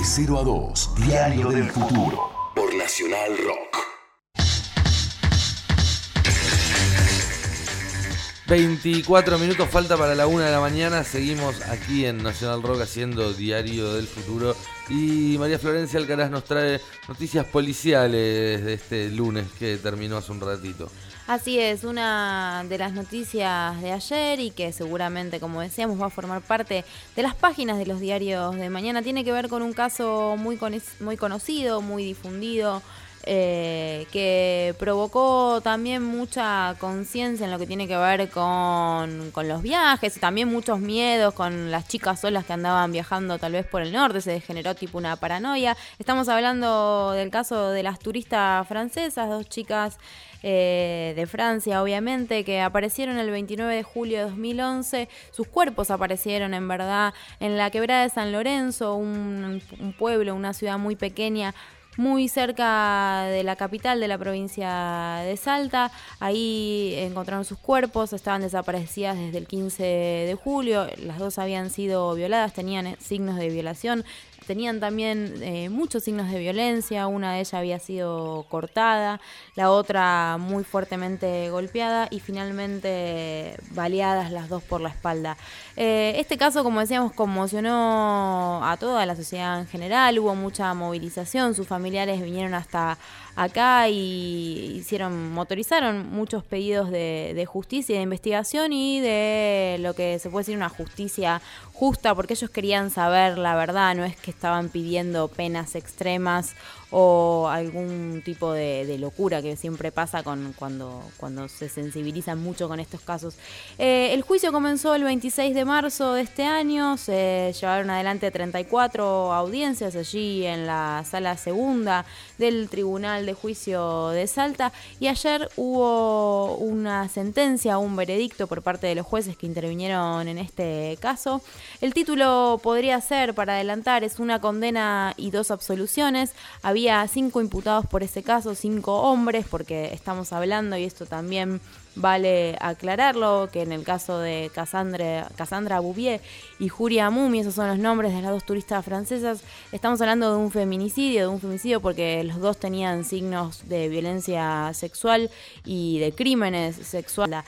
De 0 a 2, Diario del Futuro. Por Nacional Rock. 24 minutos falta para la una de la mañana. Seguimos aquí en Nacional Rock haciendo Diario del Futuro. Y María Florencia Alcaraz nos trae noticias policiales de este lunes que terminó hace un ratito. Así es, una de las noticias de ayer y que seguramente, como decíamos, va a formar parte de las páginas de los diarios de mañana, tiene que ver con un caso muy, muy conocido, muy difundido, eh, que provocó también mucha conciencia en lo que tiene que ver con, con, los viajes, y también muchos miedos con las chicas solas que andaban viajando tal vez por el norte, se generó tipo una paranoia. Estamos hablando del caso de las turistas francesas, dos chicas eh, de Francia, obviamente, que aparecieron el 29 de julio de 2011. Sus cuerpos aparecieron, en verdad, en la quebrada de San Lorenzo, un, un pueblo, una ciudad muy pequeña muy cerca de la capital de la provincia de Salta. Ahí encontraron sus cuerpos, estaban desaparecidas desde el 15 de julio. Las dos habían sido violadas, tenían signos de violación tenían también eh, muchos signos de violencia, una de ellas había sido cortada, la otra muy fuertemente golpeada y finalmente baleadas las dos por la espalda. Eh, este caso, como decíamos, conmocionó a toda la sociedad en general, hubo mucha movilización, sus familiares vinieron hasta acá y hicieron, motorizaron muchos pedidos de, de justicia, de investigación y de lo que se puede decir una justicia justa, porque ellos querían saber la verdad, no es que estaban pidiendo penas extremas o algún tipo de, locura que siempre pasa con, cuando, cuando se sensibilizan mucho con estos casos. Eh, el juicio comenzó el 26 de marzo de este año, se llevaron adelante 34 audiencias allí en la sala segunda del Tribunal de Juicio de Salta y ayer hubo una sentencia, un veredicto por parte de los jueces que intervinieron en este caso. El título podría ser, para adelantar, es una condena y dos absoluciones. Había cinco imputados por ese caso, cinco hombres, porque estamos hablando, y esto también vale aclararlo, que en el caso de Cassandra, Cassandra Bouvier y Julia Mumi, esos son los nombres de las dos turistas francesas, estamos hablando de un feminicidio, de un femicidio porque los dos tenían signos de violencia sexual y de crímenes sexuales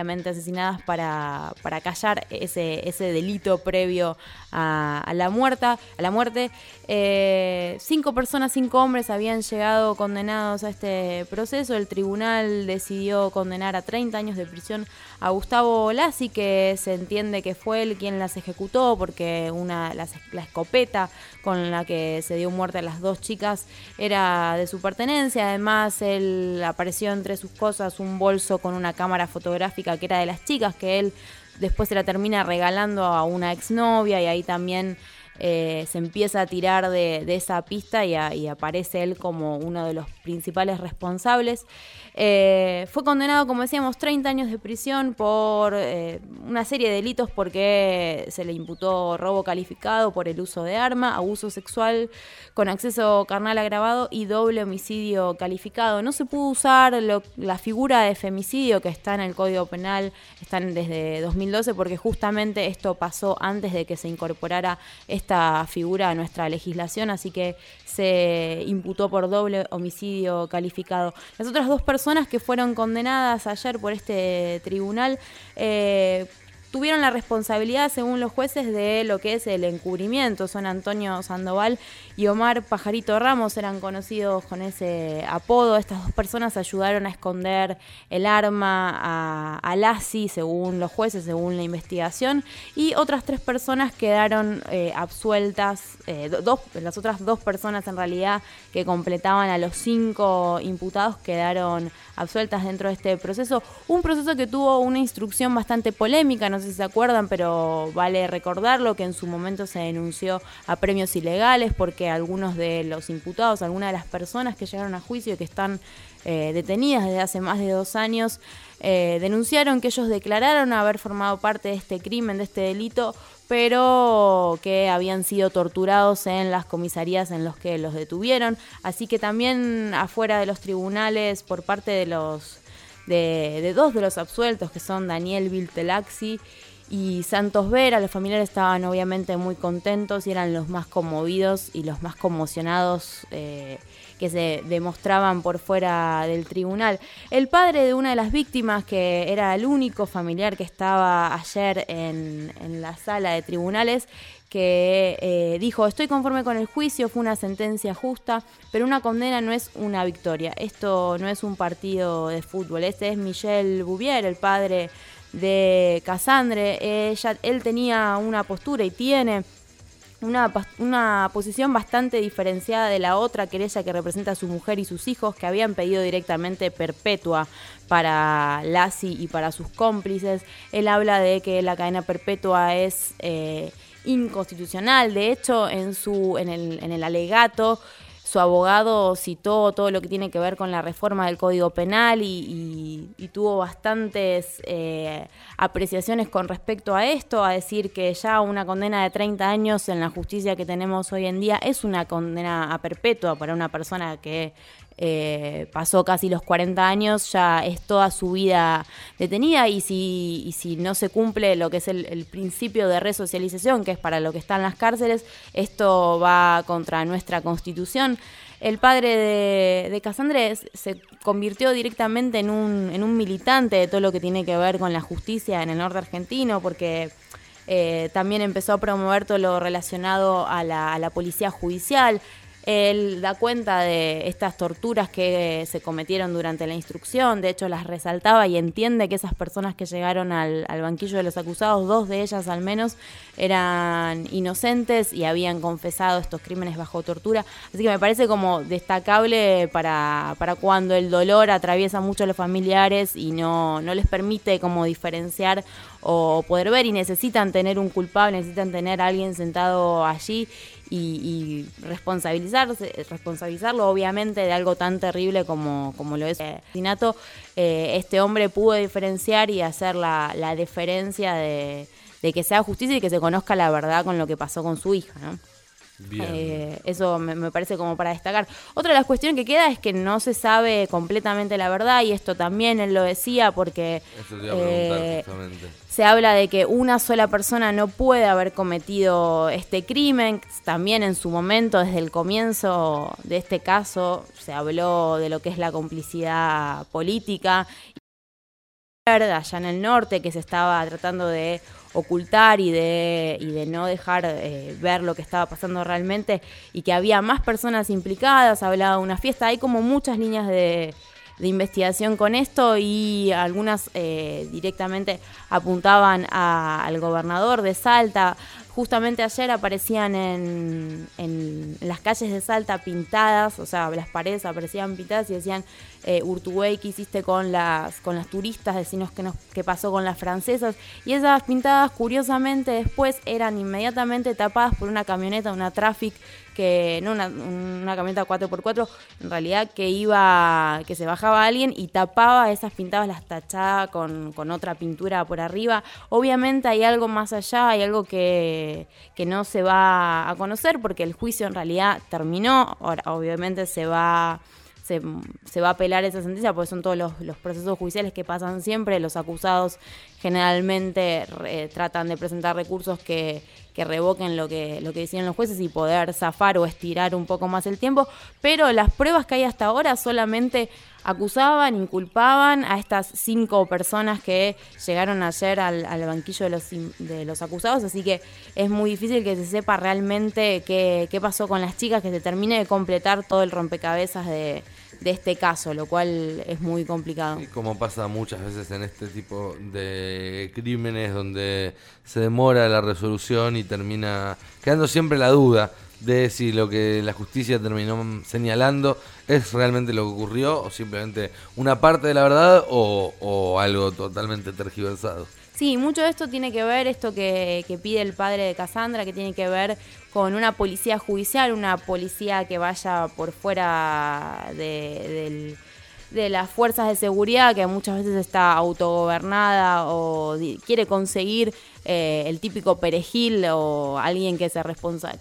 asesinadas para, para callar ese, ese delito previo a, la muerta, a la muerte. Eh, cinco personas, cinco hombres habían llegado condenados a este proceso. El tribunal decidió condenar a 30 años de prisión a Gustavo Lassi, que se entiende que fue él quien las ejecutó, porque una la, la escopeta con la que se dio muerte a las dos chicas era de su pertenencia. Además, él apareció entre sus cosas un bolso con una cámara fotográfica que era de las chicas, que él después se la termina regalando a una exnovia y ahí también eh, se empieza a tirar de, esa pista y, aparece él como uno de los principales responsables. Eh, fue condenado, como decíamos, 30 años de prisión por eh, una serie de delitos porque se le imputó robo calificado por el uso de arma, abuso sexual con acceso carnal agravado y doble homicidio calificado. No se pudo usar la figura de femicidio que está en el Código Penal, están desde 2012 porque justamente esto pasó antes de que se incorporara este esta figura a nuestra legislación, así que se imputó por doble homicidio calificado. Las otras dos personas que fueron condenadas ayer por este tribunal eh, tuvieron la responsabilidad, según los jueces, de lo que es el encubrimiento. Son Antonio Sandoval y Omar Pajarito Ramos, eran conocidos con ese apodo. Estas dos personas ayudaron a esconder el arma a, a según los jueces, según la investigación. Y otras tres personas quedaron eh, absueltas, eh, dos, las otras dos personas en realidad que completaban a los cinco imputados quedaron absueltas dentro de este proceso. Un proceso que tuvo una instrucción bastante polémica, no sé si se acuerdan, pero vale recordarlo que en su momento se denunció a premios ilegales porque algunos de los imputados, algunas de las personas que llegaron a juicio y que están eh, detenidas desde hace más de dos años, eh, denunciaron que ellos declararon haber formado parte de este crimen, de este delito, pero que habían sido torturados en las comisarías en los que los detuvieron. Así que también afuera de los tribunales, por parte de los de, dos de los absueltos, que son Daniel Viltelaxi y Santos Vera. Los familiares estaban obviamente muy contentos y eran los más conmovidos y los más conmocionados eh, que se demostraban por fuera del tribunal. El padre de una de las víctimas, que era el único familiar que estaba ayer en, la sala de tribunales, que eh, dijo, estoy conforme con el juicio, fue una sentencia justa, pero una condena no es una victoria. Esto no es un partido de fútbol. Este es Michel Bouvier, el padre de Cassandre. Ella, él tenía una postura y tiene una, una, posición bastante diferenciada de la otra querella que representa a su mujer y sus hijos, que habían pedido directamente perpetua para Lassi y para sus cómplices. Él habla de que la cadena perpetua es eh, inconstitucional. De hecho, en, su, en, el, en el alegato su abogado citó todo lo que tiene que ver con la reforma del Código Penal y, tuvo bastantes eh, apreciaciones con respecto a esto, a decir que ya una condena de 30 años en la justicia que tenemos hoy en día es una condena a perpetua para una persona que eh, pasó casi los 40 años, ya es toda su vida detenida y si, y si no se cumple lo que es el, principio de resocialización, que es para lo que están las cárceles, esto va contra nuestra constitución. El padre de, de Casandre se convirtió directamente en un, en un militante de todo lo que tiene que ver con la justicia en el norte argentino, porque eh, también empezó a promover todo lo relacionado a la, a la policía judicial. Él da cuenta de estas torturas que se cometieron durante la instrucción, de hecho las resaltaba y entiende que esas personas que llegaron al, banquillo de los acusados, dos de ellas al menos, eran inocentes y habían confesado estos crímenes bajo tortura. Así que me parece como destacable para, cuando el dolor atraviesa mucho a los familiares y no, no les permite como diferenciar o poder ver y necesitan tener un culpable, necesitan tener a alguien sentado allí y, responsabilizarse, responsabilizarlo obviamente de algo tan terrible como, como lo es el asesinato, eh, este hombre pudo diferenciar y hacer la, la diferencia de, de, que sea justicia y que se conozca la verdad con lo que pasó con su hija, ¿no? Eh, eso me, parece como para destacar. Otra de las cuestiones que queda es que no se sabe completamente la verdad y esto también él lo decía porque eh, se habla de que una sola persona no puede haber cometido este crimen. También en su momento, desde el comienzo de este caso, se habló de lo que es la complicidad política allá en el norte que se estaba tratando de ocultar y de, y de no dejar eh, ver lo que estaba pasando realmente y que había más personas implicadas, hablaba de una fiesta, hay como muchas líneas de, investigación con esto y algunas eh, directamente apuntaban al gobernador de Salta. Justamente ayer aparecían en, en, las calles de Salta pintadas, o sea, las paredes aparecían pintadas y decían eh, Urtubey, ¿qué hiciste con las, con las turistas? Decinos qué, nos, qué pasó con las francesas. Y esas pintadas, curiosamente, después eran inmediatamente tapadas por una camioneta, una Traffic, que no una, una camioneta 4x4, en realidad que iba, que se bajaba alguien y tapaba esas pintadas, las tachaba con, con otra pintura por arriba. Obviamente hay algo más allá, hay algo que, que no se va a conocer porque el juicio en realidad terminó, ahora obviamente se va se, va a apelar esa sentencia, porque son todos los, procesos judiciales que pasan siempre. Los acusados generalmente eh, tratan de presentar recursos que, que revoquen lo que, lo que decían los jueces y poder zafar o estirar un poco más el tiempo. Pero las pruebas que hay hasta ahora solamente acusaban, inculpaban a estas cinco personas que llegaron ayer al, al, banquillo de los, de los acusados, así que es muy difícil que se sepa realmente qué, qué pasó con las chicas, que se termine de completar todo el rompecabezas de, de este caso, lo cual es muy complicado. Y como pasa muchas veces en este tipo de crímenes donde se demora la resolución y termina quedando siempre la duda de si lo que la justicia terminó señalando es realmente lo que ocurrió o simplemente una parte de la verdad o, o algo totalmente tergiversado. Sí, mucho de esto tiene que ver, esto que, pide el padre de Cassandra, que tiene que ver con una policía judicial, una policía que vaya por fuera de, las fuerzas de seguridad, que muchas veces está autogobernada o quiere conseguir eh, el típico perejil o alguien que se,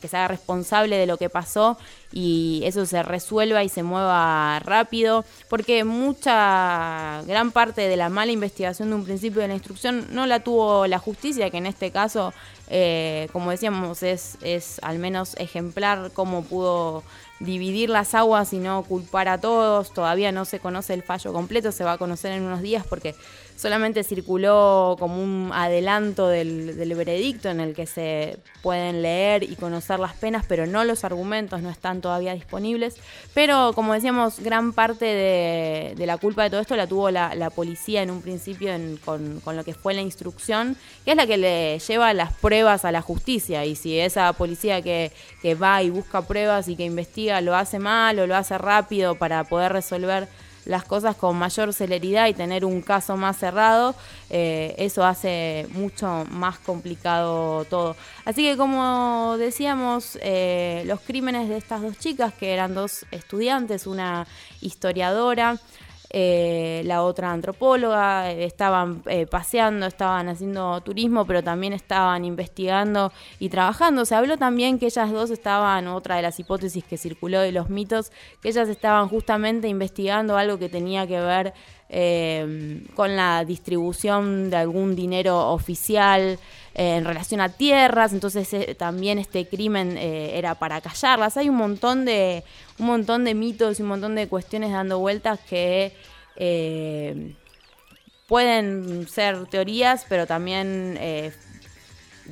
que se haga responsable de lo que pasó y eso se resuelva y se mueva rápido, porque mucha, gran parte de la mala investigación de un principio de la instrucción no la tuvo la justicia, que en este caso, eh, como decíamos, es, es al menos ejemplar cómo pudo dividir las aguas y no culpar a todos. Todavía no se conoce el fallo completo, se va a conocer en unos días porque solamente circuló como un adelanto del, veredicto en el que se pueden leer y conocer las penas, pero no los argumentos, no están todavía disponibles. Pero como decíamos, gran parte de, la culpa de todo esto la tuvo la, policía en un principio con, lo que fue la instrucción, que es la que le lleva las pruebas a la justicia. Y si esa policía que, que va y busca pruebas y que investiga lo hace mal o lo hace rápido para poder resolver las cosas con mayor celeridad y tener un caso más cerrado, eh, eso hace mucho más complicado todo. Así que como decíamos, eh, los crímenes de estas dos chicas, que eran dos estudiantes, una historiadora, eh, la otra antropóloga, eh, estaban eh, paseando, estaban haciendo turismo, pero también estaban investigando y trabajando. Se habló también que ellas dos estaban, otra de las hipótesis que circuló de los mitos, que ellas estaban justamente investigando algo que tenía que ver con la distribución de algún dinero oficial en relación a tierras, entonces también este crimen era para callarlas. Hay un montón de un montón de mitos y un montón de cuestiones dando vueltas que eh, pueden ser teorías, pero también eh,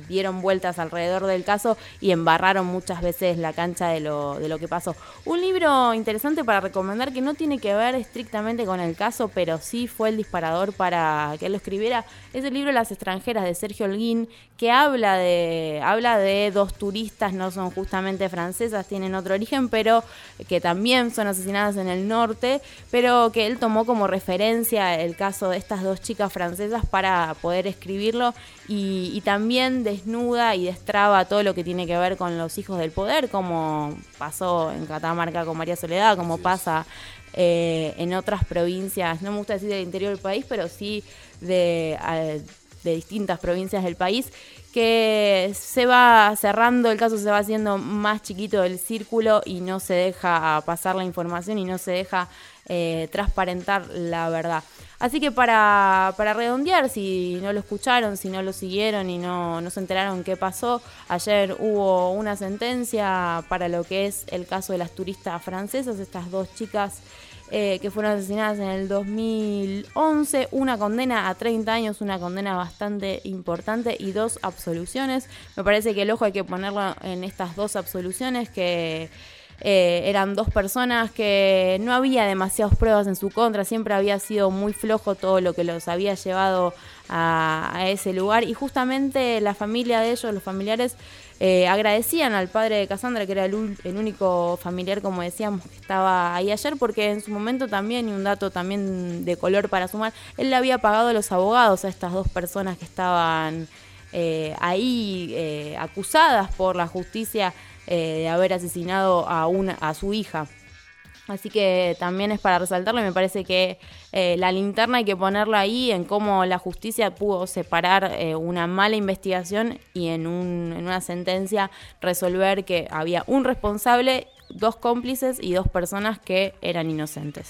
dieron vueltas alrededor del caso y embarraron muchas veces la cancha de lo, de lo que pasó. Un libro interesante para recomendar que no tiene que ver estrictamente con el caso, pero sí fue el disparador para que él lo escribiera, es el libro Las extranjeras de Sergio Holguín, que habla de, habla de dos turistas, no son justamente francesas, tienen otro origen, pero que también son asesinadas en el norte, pero que él tomó como referencia el caso de estas dos chicas francesas para poder escribirlo y, y también desnuda y destraba todo lo que tiene que ver con los hijos del poder, como pasó en Catamarca con María Soledad, como pasa eh, en otras provincias, no me gusta decir del interior del país, pero sí de, de distintas provincias del país, que se va cerrando, el caso se va haciendo más chiquito del círculo y no se deja pasar la información y no se deja eh, transparentar la verdad. Así que para, para, redondear, si no lo escucharon, si no lo siguieron y no, no se enteraron qué pasó, ayer hubo una sentencia para lo que es el caso de las turistas francesas, estas dos chicas eh, que fueron asesinadas en el 2011, una condena a 30 años, una condena bastante importante y dos absoluciones. Me parece que el ojo hay que ponerlo en estas dos absoluciones que eh, eran dos personas que no había demasiadas pruebas en su contra, siempre había sido muy flojo todo lo que los había llevado a, ese lugar y justamente la familia de ellos, los familiares, eh, agradecían al padre de Cassandra, que era el, único familiar, como decíamos, que estaba ahí ayer, porque en su momento también, y un dato también de color para sumar, él le había pagado los abogados a estas dos personas que estaban eh, ahí acusadas por la justicia eh, de haber asesinado a, una, a su hija. Así que también es para resaltarlo y me parece que eh, la linterna hay que ponerla ahí en cómo la justicia pudo separar eh, una mala investigación y en, un, en una sentencia resolver que había un responsable, dos cómplices y dos personas que eran inocentes.